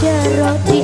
jero di